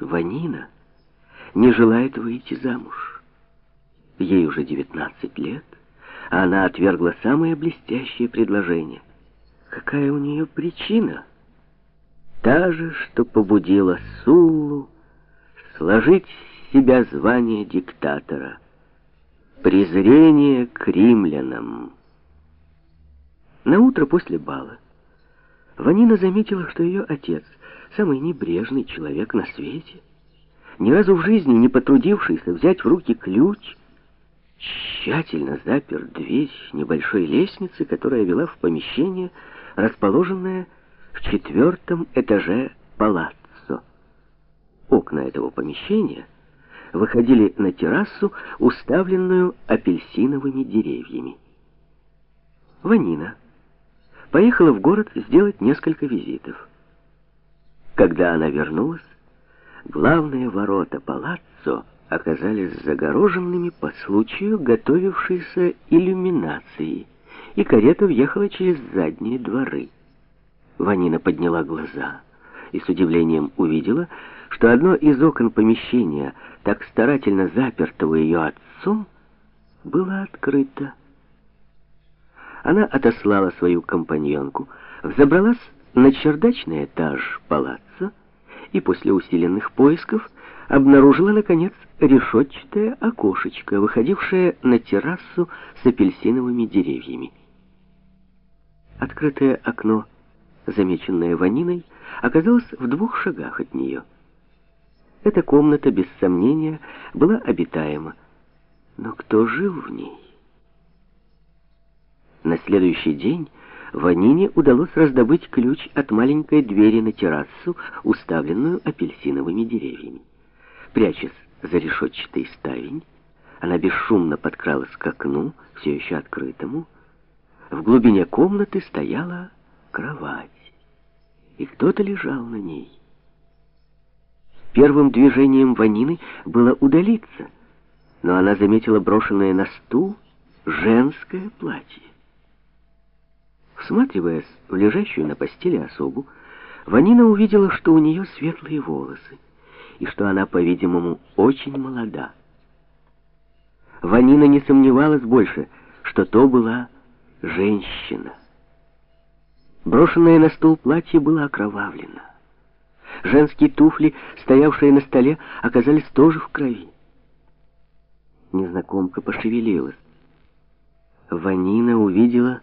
Ванина, не желает выйти замуж. Ей уже 19 лет, а она отвергла самые блестящие предложения. Какая у нее причина? Та же, что побудила Суллу сложить с себя звание диктатора. Презрение к римлянам. На утро после бала Ванина заметила, что ее отец, самый небрежный человек на свете, ни разу в жизни не потрудившийся взять в руки ключ, тщательно запер дверь небольшой лестницы, которая вела в помещение, расположенное в четвертом этаже палаццо. Окна этого помещения выходили на террасу, уставленную апельсиновыми деревьями. Ванина поехала в город сделать несколько визитов. Когда она вернулась, главные ворота палаццо оказались загороженными по случаю готовившейся иллюминации, и карета въехала через задние дворы. Ванина подняла глаза и с удивлением увидела, что одно из окон помещения, так старательно запертого ее отцом, было открыто. Она отослала свою компаньонку, взобралась на чердачный этаж палаца и после усиленных поисков обнаружила, наконец, решетчатое окошечко, выходившее на террасу с апельсиновыми деревьями. Открытое окно, замеченное Ваниной, оказалось в двух шагах от нее. Эта комната, без сомнения, была обитаема. Но кто жил в ней? На следующий день Ванине удалось раздобыть ключ от маленькой двери на террасу, уставленную апельсиновыми деревьями. Прячась за решетчатый ставень, она бесшумно подкралась к окну, все еще открытому. В глубине комнаты стояла кровать, и кто-то лежал на ней. Первым движением Ванины было удалиться, но она заметила брошенное на стул женское платье. Всматриваясь в лежащую на постели особу, Ванина увидела, что у нее светлые волосы, и что она, по-видимому, очень молода. Ванина не сомневалась больше, что то была женщина. Брошенное на стол платье было окровавлено. Женские туфли, стоявшие на столе, оказались тоже в крови. Незнакомка пошевелилась. Ванина увидела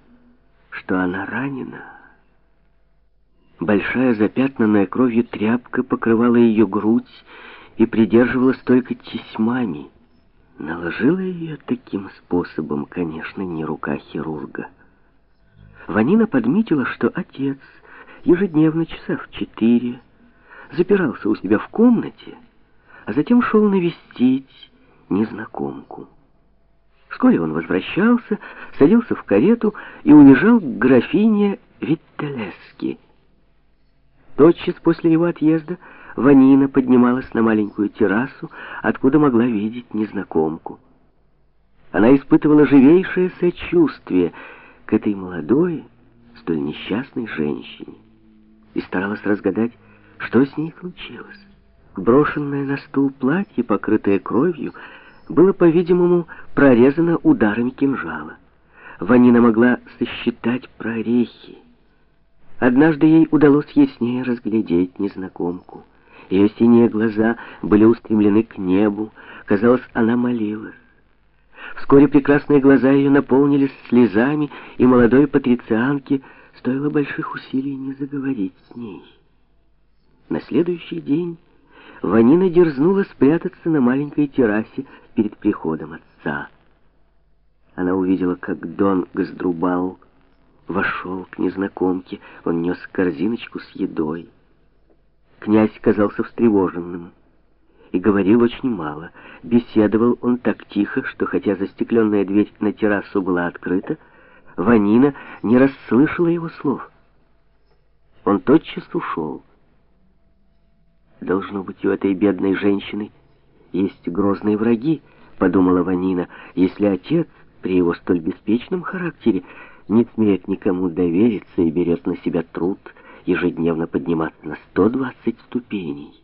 что она ранена. Большая запятнанная кровью тряпка покрывала ее грудь и придерживалась только тесьмами. Наложила ее таким способом, конечно, не рука хирурга. Ванина подметила, что отец ежедневно часа в четыре запирался у себя в комнате, а затем шел навестить незнакомку. Вскоре он возвращался, садился в карету и уезжал к графине Виттелески. Тотчас после его отъезда Ванина поднималась на маленькую террасу, откуда могла видеть незнакомку. Она испытывала живейшее сочувствие к этой молодой, столь несчастной женщине и старалась разгадать, что с ней случилось. Брошенное на стул платье, покрытое кровью, было, по-видимому, прорезано ударами кинжала. Ванина могла сосчитать прорехи. Однажды ей удалось яснее разглядеть незнакомку. Ее синие глаза были устремлены к небу. Казалось, она молилась. Вскоре прекрасные глаза ее наполнились слезами, и молодой патрицианке стоило больших усилий не заговорить с ней. На следующий день Ванина дерзнула спрятаться на маленькой террасе перед приходом отца. Она увидела, как Дон Газдрубал вошел к незнакомке. Он нес корзиночку с едой. Князь казался встревоженным и говорил очень мало. Беседовал он так тихо, что хотя застекленная дверь на террасу была открыта, Ванина не расслышала его слов. Он тотчас ушел. Должно быть, у этой бедной женщины есть грозные враги, подумала Ванина, если отец при его столь беспечном характере не смеет никому довериться и берет на себя труд ежедневно подниматься на 120 ступеней.